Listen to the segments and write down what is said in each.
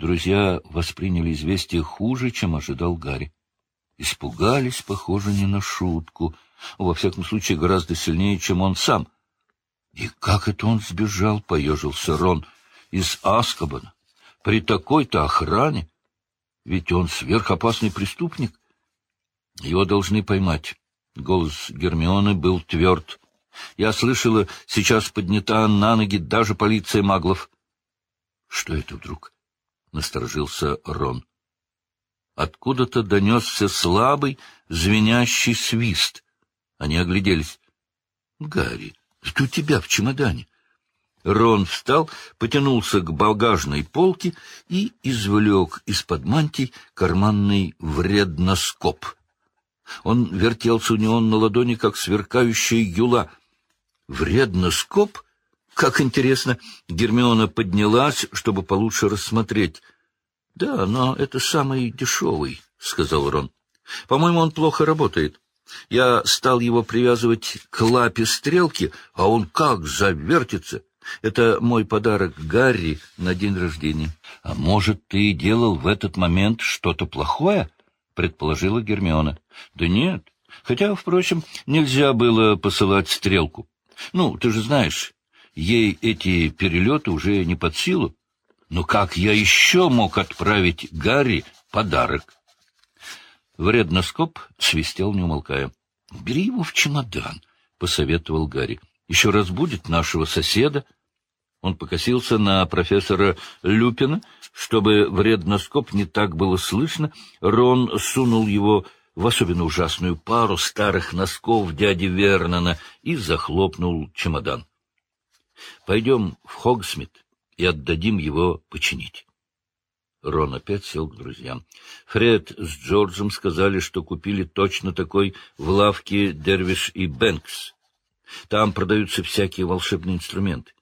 Друзья восприняли известие хуже, чем ожидал Гарри. Испугались, похоже, не на шутку. Во всяком случае, гораздо сильнее, чем он сам. И как это он сбежал, — поежился Рон, — из Аскобана? При такой-то охране? Ведь он сверхопасный преступник. Его должны поймать. Голос Гермионы был тверд. Я слышала, сейчас поднята на ноги даже полиция маглов. — Что это вдруг? — насторожился Рон. Откуда-то донесся слабый, звенящий свист. Они огляделись. — Гарри, это у тебя в чемодане. Рон встал, потянулся к багажной полке и извлек из-под мантий карманный вредноскоп. Он вертелся у него на ладони, как сверкающая юла. Вредноскоп? Как интересно! Гермиона поднялась, чтобы получше рассмотреть. — Да, но это самый дешевый, — сказал Рон. — По-моему, он плохо работает. Я стал его привязывать к лапе стрелки, а он как завертится! Это мой подарок Гарри на день рождения. — А может, ты делал в этот момент что-то плохое? — предположила Гермиона. — Да нет. Хотя, впрочем, нельзя было посылать стрелку. Ну, ты же знаешь, ей эти перелеты уже не под силу. Но как я еще мог отправить Гарри подарок? Вредноскоп свистел, не умолкая. — Бери его в чемодан, — посоветовал Гарри. — Еще раз будет нашего соседа. Он покосился на профессора Люпина. Чтобы вредноскоп не так было слышно, Рон сунул его в особенно ужасную пару старых носков дяди Вернона и захлопнул чемодан. — Пойдем в Хогсмит и отдадим его починить. Рон опять сел к друзьям. Фред с Джорджем сказали, что купили точно такой в лавке Дервиш и Бэнкс. Там продаются всякие волшебные инструменты.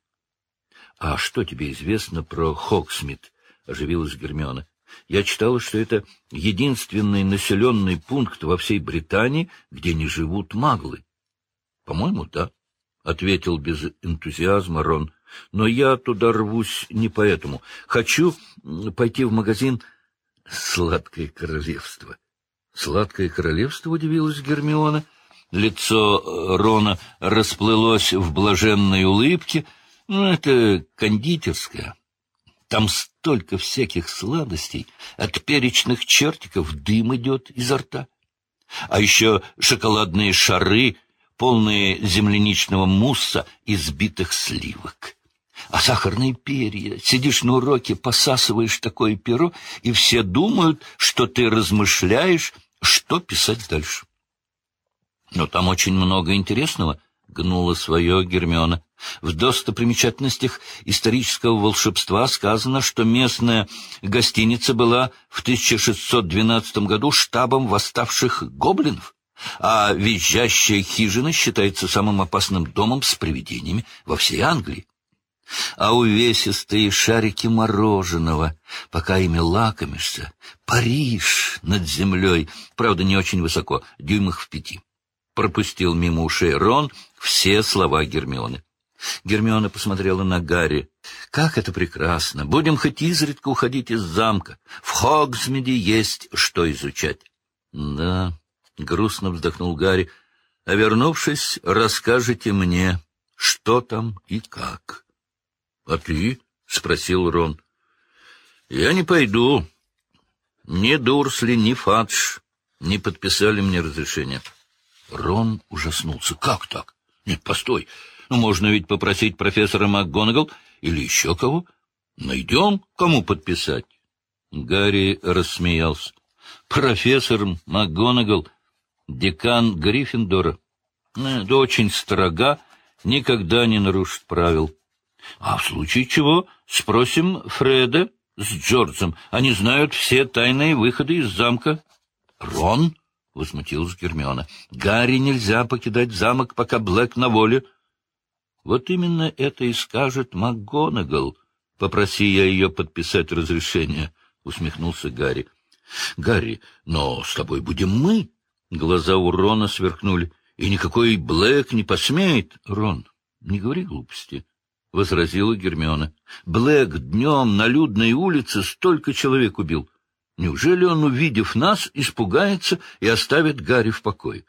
— А что тебе известно про Хогсмит? — оживилась Гермиона. — Я читала, что это единственный населенный пункт во всей Британии, где не живут маглы. — По-моему, да, — ответил без энтузиазма Рон. — Но я туда рвусь не поэтому. Хочу пойти в магазин «Сладкое королевство». «Сладкое королевство?» — удивилась Гермиона. Лицо Рона расплылось в блаженной улыбке — ну, это кондитерская. Там столько всяких сладостей, от перечных чертиков дым идет изо рта. А еще шоколадные шары, полные земляничного мусса и сбитых сливок. А сахарные перья. Сидишь на уроке, посасываешь такое перо, и все думают, что ты размышляешь, что писать дальше. Но там очень много интересного —— гнула свое Гермиона. В достопримечательностях исторического волшебства сказано, что местная гостиница была в 1612 году штабом восставших гоблинов, а визжащая хижина считается самым опасным домом с привидениями во всей Англии. А увесистые шарики мороженого, пока ими лакомишься, Париж над землей, правда, не очень высоко, дюймах в пяти пропустил мимо ушей Рон все слова Гермионы. Гермиона посмотрела на Гарри. «Как это прекрасно! Будем хоть изредка уходить из замка. В Хогсмиде есть что изучать». «Да», — грустно вздохнул Гарри, — «а вернувшись, расскажете мне, что там и как». «А ты?» — спросил Рон. «Я не пойду. Ни Дурсли, ни Фадж не подписали мне разрешение». Рон ужаснулся. «Как так? Нет, постой. Ну, можно ведь попросить профессора МакГонагал или еще кого. Найдем, кому подписать». Гарри рассмеялся. «Профессор МакГонагал, декан Гриффиндора. Да э, очень строга, никогда не нарушит правил. А в случае чего спросим Фреда с Джорджем. Они знают все тайные выходы из замка. Рон?» — возмутилась Гермиона. — Гарри нельзя покидать замок, пока Блэк на воле. — Вот именно это и скажет МакГонагал. Попроси я ее подписать разрешение, — усмехнулся Гарри. — Гарри, но с тобой будем мы. Глаза у Рона сверкнули. — И никакой Блэк не посмеет. — Рон, не говори глупости. — возразила Гермиона. — Блэк днем на людной улице столько человек убил. Неужели он, увидев нас, испугается и оставит Гарри в покое?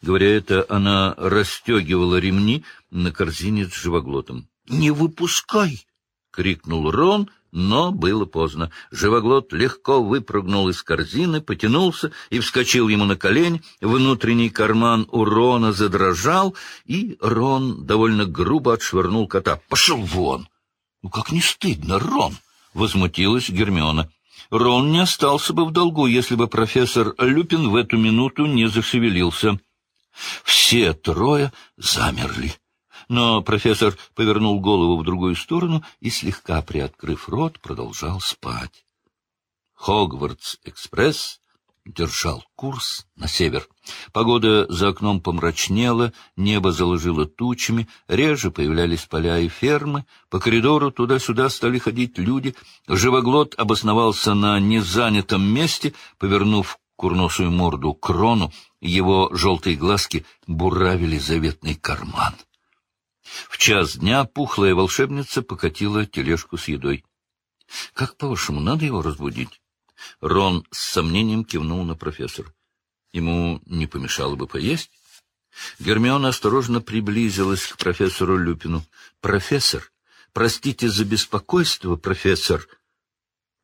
Говоря это, она расстегивала ремни на корзине с живоглотом. — Не выпускай! — крикнул Рон, но было поздно. Живоглот легко выпрыгнул из корзины, потянулся и вскочил ему на колень. Внутренний карман у Рона задрожал, и Рон довольно грубо отшвырнул кота. — Пошел вон! — Ну как не стыдно, Рон! — возмутилась Гермиона. Рон не остался бы в долгу, если бы профессор Люпин в эту минуту не зашевелился. Все трое замерли. Но профессор повернул голову в другую сторону и, слегка приоткрыв рот, продолжал спать. Хогвартс-экспресс держал курс на север. Погода за окном помрачнела, небо заложило тучами, реже появлялись поля и фермы, по коридору туда-сюда стали ходить люди. Живоглот обосновался на незанятом месте, повернув курносую морду к Рону, его желтые глазки буравили заветный карман. В час дня пухлая волшебница покатила тележку с едой. — Как, по-вашему, надо его разбудить? Рон с сомнением кивнул на профессора. Ему не помешало бы поесть? Гермиона осторожно приблизилась к профессору Люпину. — Профессор, простите за беспокойство, профессор.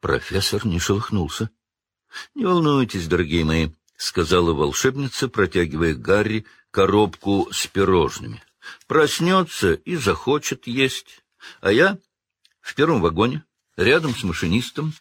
Профессор не шелохнулся. — Не волнуйтесь, дорогие мои, — сказала волшебница, протягивая Гарри коробку с пирожными. — Проснется и захочет есть. А я в первом вагоне, рядом с машинистом.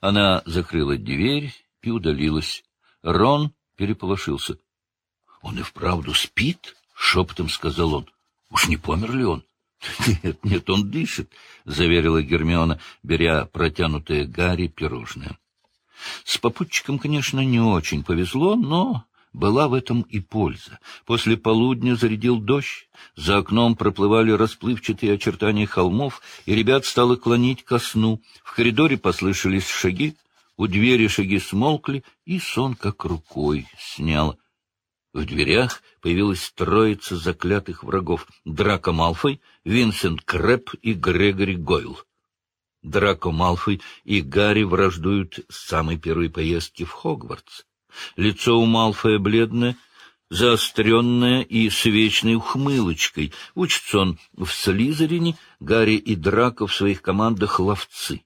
Она закрыла дверь и удалилась. Рон переполошился. — Он и вправду спит? — шепотом сказал он. — Уж не помер ли он? — Нет, нет, он дышит, — заверила Гермиона, беря протянутое Гарри пирожное. С попутчиком, конечно, не очень повезло, но была в этом и польза. После полудня зарядил дождь, за окном проплывали расплывчатые очертания холмов, и ребят стало клонить ко сну. В коридоре послышались шаги, у двери шаги смолкли, и сон как рукой снял. В дверях появилась троица заклятых врагов — Драко Малфой, Винсент Крэп и Грегори Гойл. Драко Малфой и Гарри враждуют с самой первой поездки в Хогвартс. Лицо у Малфоя бледное, заостренное и с вечной ухмылочкой. Учится он в Слизерине, Гарри и Драко в своих командах ловцы.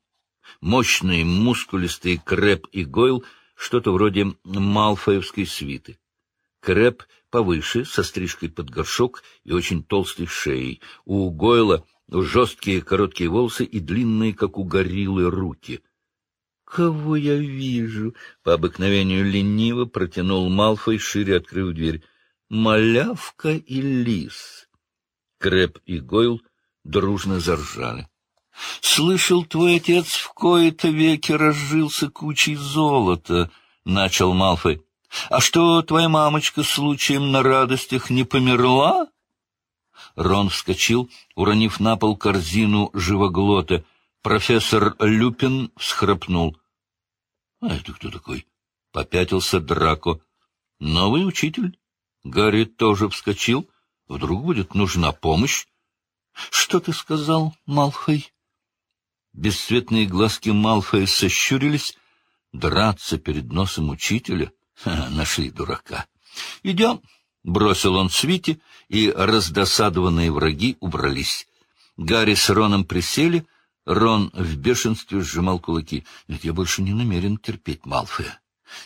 Мощные, мускулистые Крэп и Гойл — что-то вроде малфоевской свиты. Крэп повыше, со стрижкой под горшок и очень толстой шеей. У Гойла — жесткие короткие волосы и длинные, как у гориллы, руки. — Кого я вижу? — по обыкновению лениво протянул Малфой, шире открыв дверь. — Малявка и лис. Крэп и Гойл дружно заржали. — Слышал, твой отец в кои-то веки разжился кучей золота, — начал Малфой. — А что, твоя мамочка случаем на радостях не померла? Рон вскочил, уронив на пол корзину живоглота. Профессор Люпин всхрапнул. — А это кто такой? — попятился Драко. — Новый учитель. Гарри тоже вскочил. Вдруг будет нужна помощь. — Что ты сказал, Малфой? Бесцветные глазки Малфоя сощурились. Драться перед носом учителя? Ха, нашли дурака. — Идем. — бросил он Свите, и раздосадованные враги убрались. Гарри с Роном присели, Рон в бешенстве сжимал кулаки. Нет, я больше не намерен терпеть Малфоя.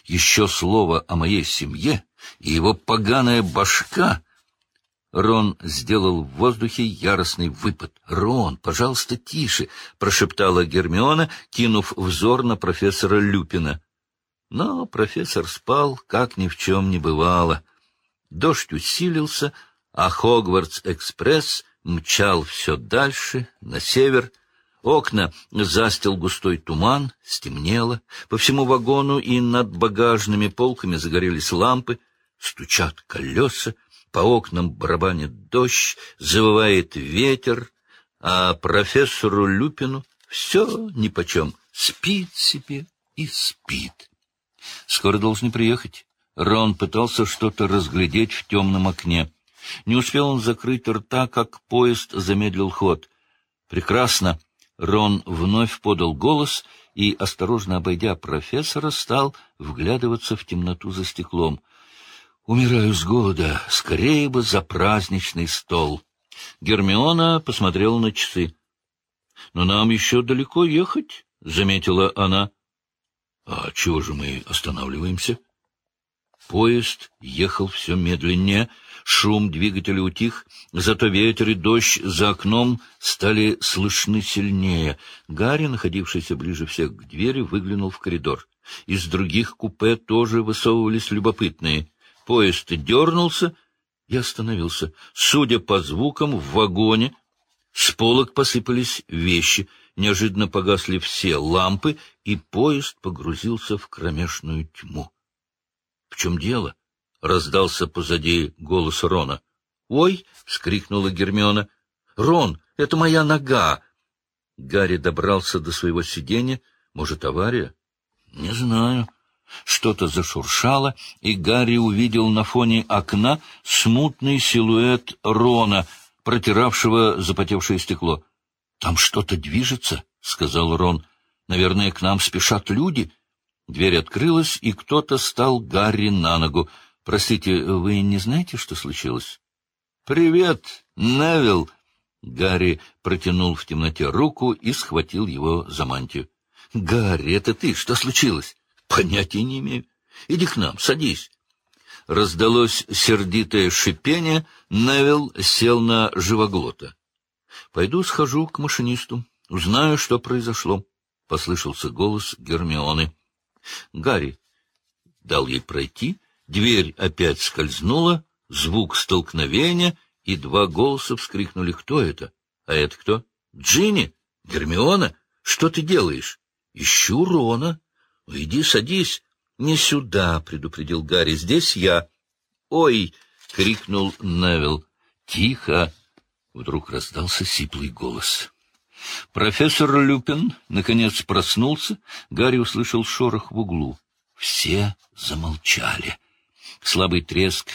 Еще слово о моей семье, и его поганая башка... Рон сделал в воздухе яростный выпад. — Рон, пожалуйста, тише! — прошептала Гермиона, кинув взор на профессора Люпина. Но профессор спал, как ни в чем не бывало. Дождь усилился, а Хогвартс-экспресс мчал все дальше, на север. Окна застил густой туман, стемнело. По всему вагону и над багажными полками загорелись лампы. Стучат колеса, по окнам барабанит дождь, завывает ветер, а профессору Люпину все нипочем, спит себе и спит. Скоро должны приехать. Рон пытался что-то разглядеть в темном окне. Не успел он закрыть рта, как поезд замедлил ход. «Прекрасно!» Рон вновь подал голос и, осторожно обойдя профессора, стал вглядываться в темноту за стеклом. «Умираю с голода. Скорее бы за праздничный стол!» Гермиона посмотрела на часы. «Но нам еще далеко ехать», — заметила она. «А чего же мы останавливаемся?» Поезд ехал все медленнее, шум двигателя утих, зато ветер и дождь за окном стали слышны сильнее. Гарри, находившийся ближе всех к двери, выглянул в коридор. Из других купе тоже высовывались любопытные. Поезд дернулся и остановился. Судя по звукам, в вагоне с полок посыпались вещи, неожиданно погасли все лампы, и поезд погрузился в кромешную тьму. — В чем дело? — раздался позади голос Рона. — Ой! — вскрикнула Гермиона. — Рон, это моя нога! Гарри добрался до своего сиденья. Может, авария? — Не знаю. Что-то зашуршало, и Гарри увидел на фоне окна смутный силуэт Рона, протиравшего запотевшее стекло. — Там что-то движется, — сказал Рон. — Наверное, к нам спешат люди. Дверь открылась, и кто-то стал Гарри на ногу. — Простите, вы не знаете, что случилось? — Привет, Невил! Гарри протянул в темноте руку и схватил его за мантию. — Гарри, это ты? Что случилось? Понятия не имею. Иди к нам, садись. Раздалось сердитое шипение, Невил сел на живоглота. — Пойду схожу к машинисту, узнаю, что произошло, — послышался голос Гермионы. Гарри дал ей пройти, дверь опять скользнула, звук столкновения, и два голоса вскрикнули. — Кто это? — А это кто? — Джинни? Гермиона? Что ты делаешь? — Ищу Рона. — Иди садись. — Не сюда, — предупредил Гарри. — Здесь я. — Ой! — крикнул Невил. — Тихо! — вдруг раздался сиплый голос. Профессор Люпин, наконец, проснулся. Гарри услышал шорох в углу. Все замолчали. Слабый треск,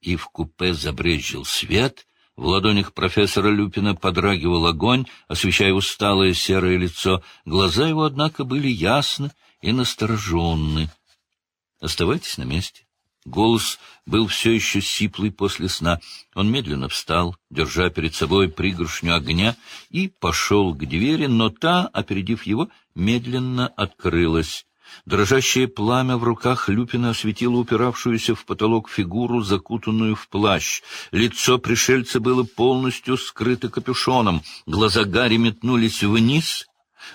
и в купе забрезжил свет. В ладонях профессора Люпина подрагивал огонь, освещая усталое серое лицо. Глаза его, однако, были ясны и настороженны. Оставайтесь на месте. Голос был все еще сиплый после сна. Он медленно встал, держа перед собой пригоршню огня, и пошел к двери, но та, опередив его, медленно открылась. Дрожащее пламя в руках Люпина осветило упиравшуюся в потолок фигуру, закутанную в плащ. Лицо пришельца было полностью скрыто капюшоном. Глаза Гарри метнулись вниз.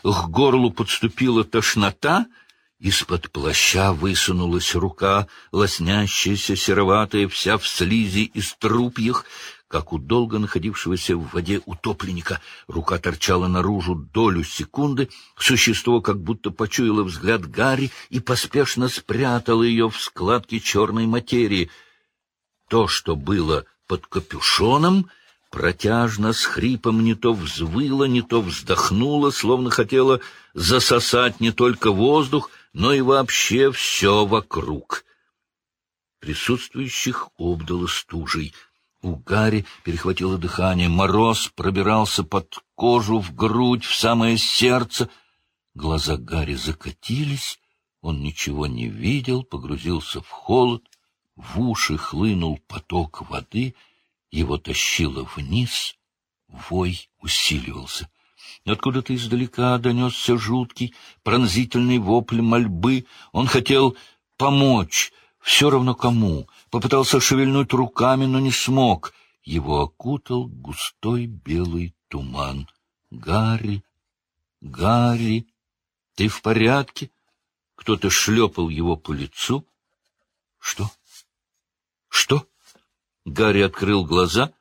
К горлу подступила тошнота — из-под плаща высунулась рука, лоснящаяся, сероватая, вся в слизи и струпьях, как у долго находившегося в воде утопленника. Рука торчала наружу долю секунды, существо как будто почуяло взгляд Гарри и поспешно спрятало ее в складке черной материи. То, что было под капюшоном, протяжно с хрипом не то взвыло, не то вздохнуло, словно хотело засосать не только воздух, но и вообще все вокруг. Присутствующих обдало стужей. У Гарри перехватило дыхание, мороз пробирался под кожу, в грудь, в самое сердце. Глаза Гарри закатились, он ничего не видел, погрузился в холод, в уши хлынул поток воды, его тащило вниз, вой усиливался — Откуда-то издалека донесся жуткий, пронзительный вопль мольбы. Он хотел помочь, все равно кому. Попытался шевельнуть руками, но не смог. Его окутал густой белый туман. «Гарри! Гарри! Ты в порядке?» Кто-то шлепал его по лицу. «Что? Что?» Гарри открыл глаза.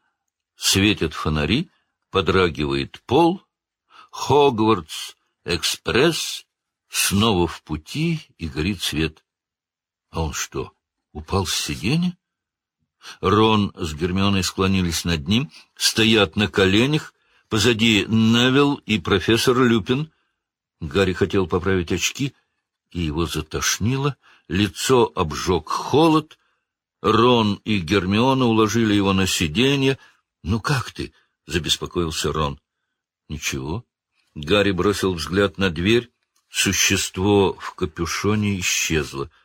Светят фонари, подрагивает пол — Хогвартс-экспресс снова в пути и горит свет. А он что, упал с сиденья? Рон с Гермионой склонились над ним, стоят на коленях, позади Невилл и профессор Люпин. Гарри хотел поправить очки, и его затошнило, лицо обжег холод, Рон и Гермиона уложили его на сиденье. — Ну как ты? — забеспокоился Рон. — Ничего. Гарри бросил взгляд на дверь. Существо в капюшоне исчезло. —